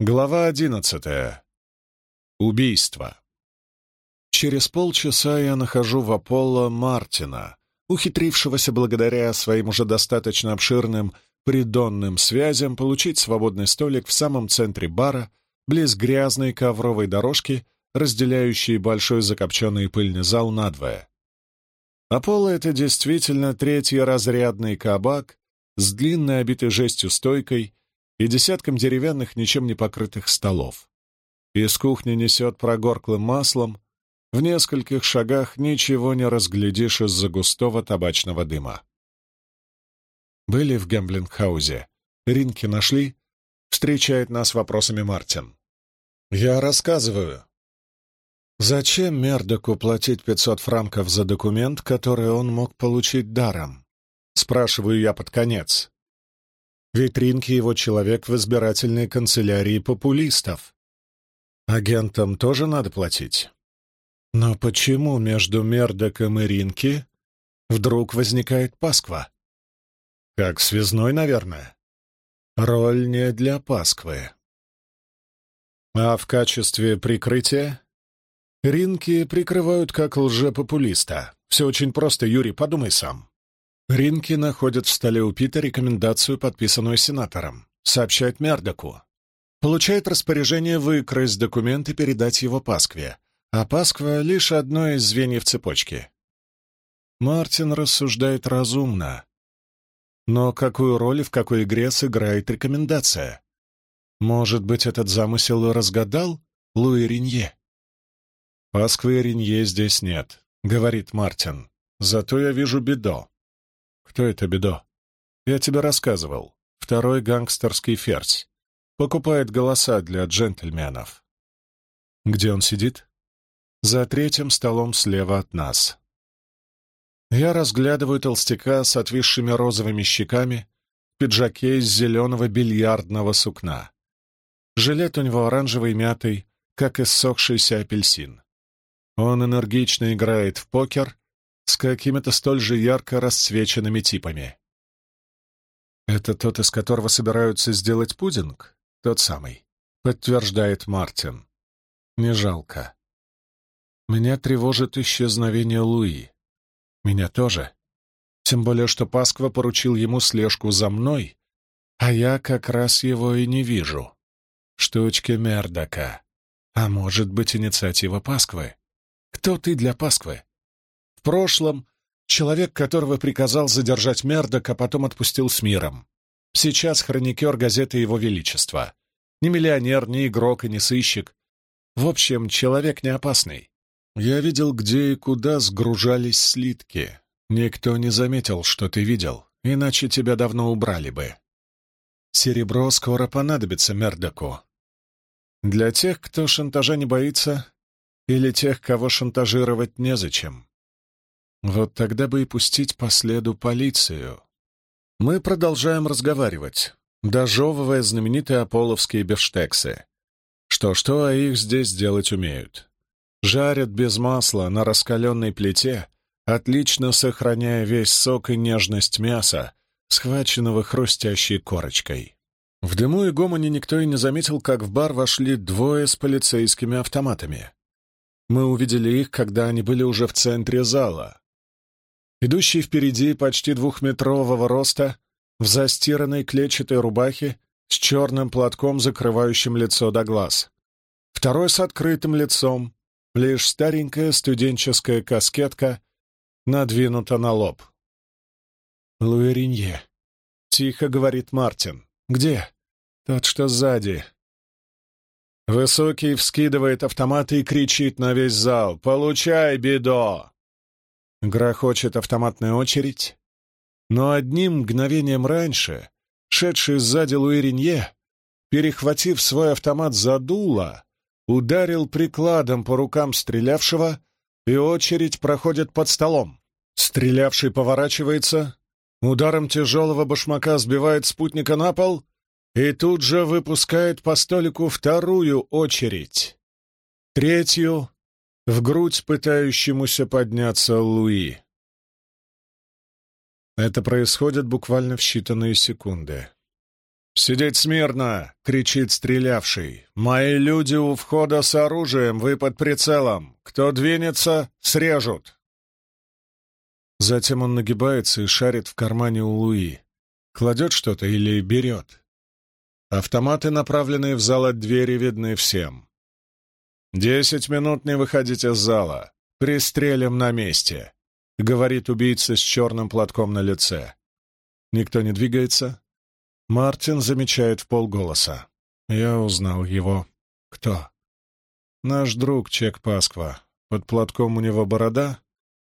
Глава одиннадцатая. Убийство. Через полчаса я нахожу в Аполло Мартина, ухитрившегося благодаря своим уже достаточно обширным придонным связям получить свободный столик в самом центре бара, близ грязной ковровой дорожки, разделяющей большой закопченный пыльный зал надвое. Аполло — это действительно третий разрядный кабак с длинной обитой жестью стойкой и десятком деревянных, ничем не покрытых столов. Из кухни несет прогорклым маслом, в нескольких шагах ничего не разглядишь из-за густого табачного дыма. Были в Гемблингхаузе. Ринки нашли? Встречает нас вопросами Мартин. Я рассказываю. Зачем Мердоку платить 500 франков за документ, который он мог получить даром? Спрашиваю я под конец. Витринки его человек в избирательной канцелярии популистов. Агентам тоже надо платить. Но почему между Мердоком и Ринки вдруг возникает Пасква? Как связной, наверное. Роль не для Пасквы. А в качестве прикрытия? Ринки прикрывают как лжепопулиста. Все очень просто, Юрий, подумай сам. Ринки находит в столе у Пита рекомендацию, подписанную сенатором. Сообщает Мердоку. Получает распоряжение выкрасть документ и передать его Паскве. А Пасква — лишь одно из звеньев цепочки. Мартин рассуждает разумно. Но какую роль и в какой игре сыграет рекомендация? Может быть, этот замысел разгадал Луи Ринье? «Пасквы и Ринье здесь нет», — говорит Мартин. «Зато я вижу Бедо. Кто это Бедо? Я тебе рассказывал. Второй гангстерский ферзь. Покупает голоса для джентльменов. Где он сидит? За третьим столом слева от нас. Я разглядываю толстяка с отвисшими розовыми щеками, пиджаке из зеленого бильярдного сукна. Жилет у него оранжевый мятый, как иссохшийся апельсин. Он энергично играет в покер с какими-то столь же ярко расцвеченными типами. «Это тот, из которого собираются сделать пудинг?» «Тот самый», — подтверждает Мартин. «Не жалко. Меня тревожит исчезновение Луи. Меня тоже. Тем более, что Пасква поручил ему слежку за мной, а я как раз его и не вижу. Штучки Мердака. А может быть, инициатива Пасквы? Кто ты для Пасквы? Прошлом человек, которого приказал задержать Мердок, а потом отпустил с миром. Сейчас хроникер газеты Его Величества. Не миллионер, не игрок и не сыщик. В общем, человек не опасный. Я видел, где и куда сгружались слитки. Никто не заметил, что ты видел, иначе тебя давно убрали бы. Серебро скоро понадобится Мердоку. Для тех, кто шантажа не боится, или тех, кого шантажировать незачем. Вот тогда бы и пустить по следу полицию. Мы продолжаем разговаривать, дожевывая знаменитые аполловские бифштексы. Что-что, а их здесь делать умеют. Жарят без масла на раскаленной плите, отлично сохраняя весь сок и нежность мяса, схваченного хрустящей корочкой. В дыму и гомоне никто и не заметил, как в бар вошли двое с полицейскими автоматами. Мы увидели их, когда они были уже в центре зала. Идущий впереди почти двухметрового роста, в застиранной клетчатой рубахе, с черным платком, закрывающим лицо до глаз. Второй с открытым лицом, лишь старенькая студенческая каскетка надвинута на лоб. «Луэринье», — тихо говорит Мартин. «Где?» «Тот, что сзади». Высокий вскидывает автомат и кричит на весь зал. «Получай, бедо!» Грохочет автоматная очередь, но одним мгновением раньше, шедший сзади Луиринье, перехватив свой автомат за дуло, ударил прикладом по рукам стрелявшего, и очередь проходит под столом. Стрелявший поворачивается, ударом тяжелого башмака сбивает спутника на пол и тут же выпускает по столику вторую очередь. Третью в грудь пытающемуся подняться Луи. Это происходит буквально в считанные секунды. «Сидеть смирно!» — кричит стрелявший. «Мои люди у входа с оружием, вы под прицелом. Кто двинется, срежут!» Затем он нагибается и шарит в кармане у Луи. Кладет что-то или берет. Автоматы, направленные в зал от двери, видны всем. «Десять минут не выходить из зала. Пристрелим на месте», — говорит убийца с черным платком на лице. Никто не двигается, Мартин замечает в полголоса. Я узнал его. Кто? Наш друг Чек Пасква. Под платком у него борода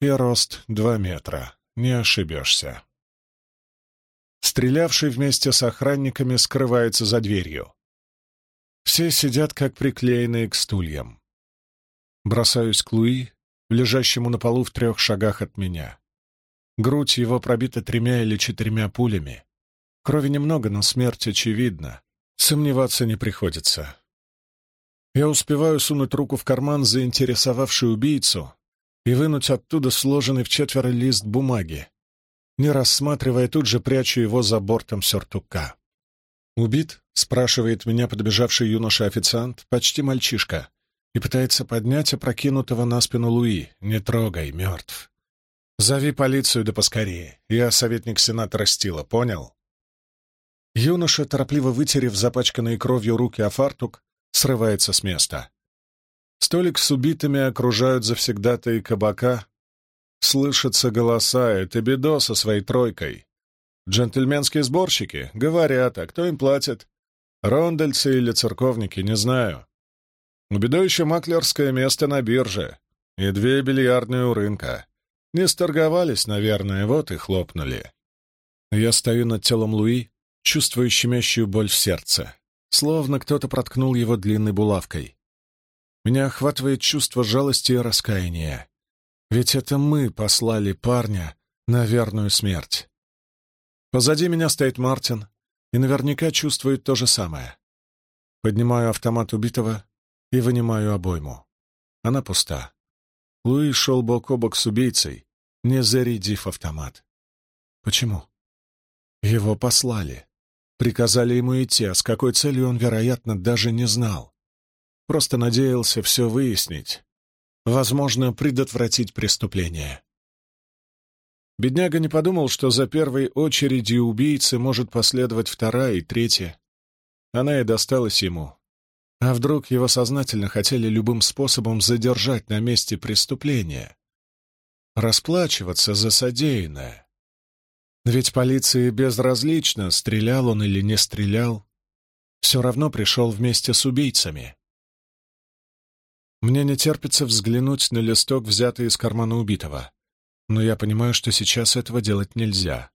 и рост два метра. Не ошибешься. Стрелявший вместе с охранниками скрывается за дверью. Все сидят как приклеенные к стульям. Бросаюсь к Луи, лежащему на полу в трех шагах от меня. Грудь его пробита тремя или четырьмя пулями. Крови немного, но смерть очевидна. Сомневаться не приходится. Я успеваю сунуть руку в карман, заинтересовавший убийцу, и вынуть оттуда сложенный в четверо лист бумаги. Не рассматривая, тут же прячу его за бортом сюртука. «Убит?» — спрашивает меня подбежавший юноша-официант, почти мальчишка, и пытается поднять опрокинутого на спину Луи. «Не трогай, мертв». «Зови полицию да поскорее. Я советник сенатора Стила, понял?» Юноша, торопливо вытерев запачканные кровью руки о фартук, срывается с места. Столик с убитыми окружают завсегдатые кабака. Слышатся голоса, это бедо со своей тройкой. Джентльменские сборщики говорят, а кто им платит? Рондельцы или церковники, не знаю. У маклерское место на бирже и две бильярдные у рынка. Не сторговались, наверное, вот и хлопнули. Я стою над телом Луи, чувствую щемящую боль в сердце, словно кто-то проткнул его длинной булавкой. Меня охватывает чувство жалости и раскаяния. Ведь это мы послали парня на верную смерть. Позади меня стоит Мартин и наверняка чувствует то же самое. Поднимаю автомат убитого и вынимаю обойму. Она пуста. Луи шел бок о бок с убийцей, не зарядив автомат. Почему? Его послали. Приказали ему идти, а с какой целью он, вероятно, даже не знал. Просто надеялся все выяснить. Возможно, предотвратить преступление. Бедняга не подумал, что за первой очередью убийцы может последовать вторая и третья. Она и досталась ему. А вдруг его сознательно хотели любым способом задержать на месте преступления? Расплачиваться за содеянное? Ведь полиции безразлично, стрелял он или не стрелял. Все равно пришел вместе с убийцами. Мне не терпится взглянуть на листок, взятый из кармана убитого. Но я понимаю, что сейчас этого делать нельзя.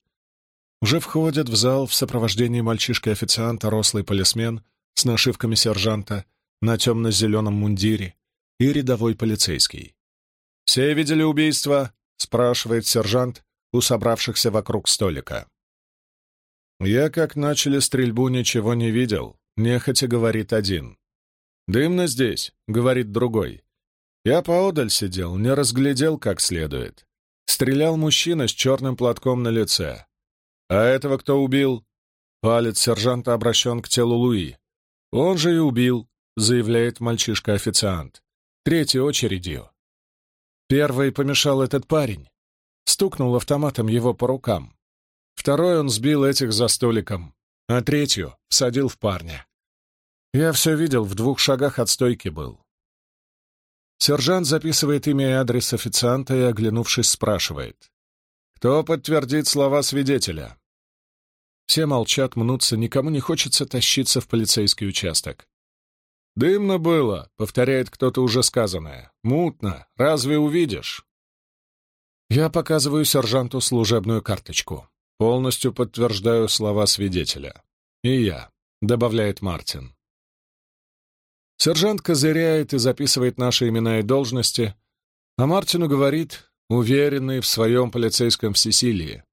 Уже входят в зал в сопровождении мальчишки-официанта рослый полисмен с нашивками сержанта на темно-зеленом мундире и рядовой полицейский. «Все видели убийство?» — спрашивает сержант, у собравшихся вокруг столика. «Я, как начали стрельбу, ничего не видел», — нехотя говорит один. «Дымно здесь», — говорит другой. Я поодаль сидел, не разглядел как следует. Стрелял мужчина с черным платком на лице. «А этого кто убил?» Палец сержанта обращен к телу Луи. «Он же и убил», — заявляет мальчишка-официант. Третьей очередью. Первый помешал этот парень стукнул автоматом его по рукам. Второй он сбил этих за столиком, а третью всадил в парня. Я все видел, в двух шагах от стойки был. Сержант записывает имя и адрес официанта и, оглянувшись, спрашивает. «Кто подтвердит слова свидетеля?» Все молчат, мнутся, никому не хочется тащиться в полицейский участок. «Дымно было», — повторяет кто-то уже сказанное. «Мутно. Разве увидишь?» Я показываю сержанту служебную карточку. Полностью подтверждаю слова свидетеля. И я, добавляет Мартин. Сержант козыряет и записывает наши имена и должности, а Мартину говорит, уверенный в своем полицейском всесилии,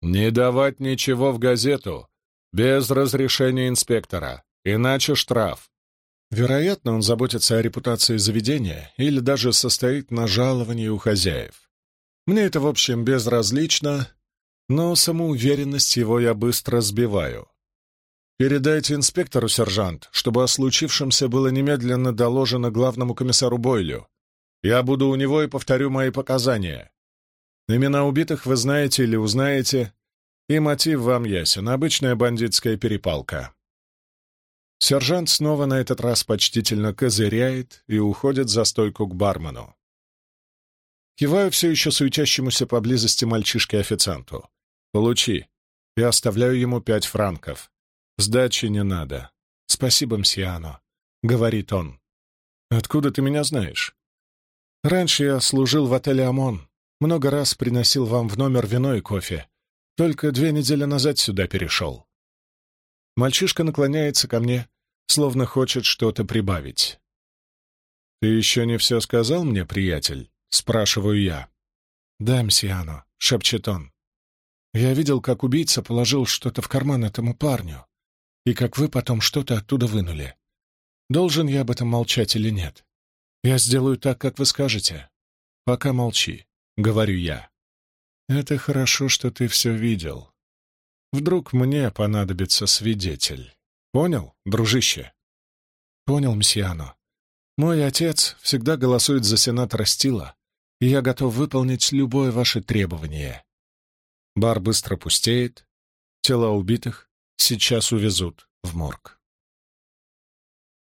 «Не давать ничего в газету, без разрешения инспектора, иначе штраф». Вероятно, он заботится о репутации заведения или даже состоит на жаловании у хозяев. Мне это, в общем, безразлично, но самоуверенность его я быстро сбиваю. Передайте инспектору, сержант, чтобы о случившемся было немедленно доложено главному комиссару Бойлю. Я буду у него и повторю мои показания. Имена убитых вы знаете или узнаете, и мотив вам ясен — обычная бандитская перепалка. Сержант снова на этот раз почтительно козыряет и уходит за стойку к бармену. Киваю все еще суетящемуся поблизости мальчишке-официанту. «Получи». И оставляю ему пять франков. Сдачи не надо. «Спасибо, мсьяно», — говорит он. «Откуда ты меня знаешь?» «Раньше я служил в отеле «Омон». Много раз приносил вам в номер вино и кофе. Только две недели назад сюда перешел». Мальчишка наклоняется ко мне, словно хочет что-то прибавить. «Ты еще не все сказал мне, приятель?» — спрашиваю я. «Да, мсьяно», — шепчет он. «Я видел, как убийца положил что-то в карман этому парню, и как вы потом что-то оттуда вынули. Должен я об этом молчать или нет? Я сделаю так, как вы скажете. Пока молчи», — говорю я. «Это хорошо, что ты все видел. Вдруг мне понадобится свидетель. Понял, дружище?» «Понял, мсьяно. Мой отец всегда голосует за сенатора Стила, и я готов выполнить любое ваше требование». Бар быстро пустеет. Тела убитых сейчас увезут в морг.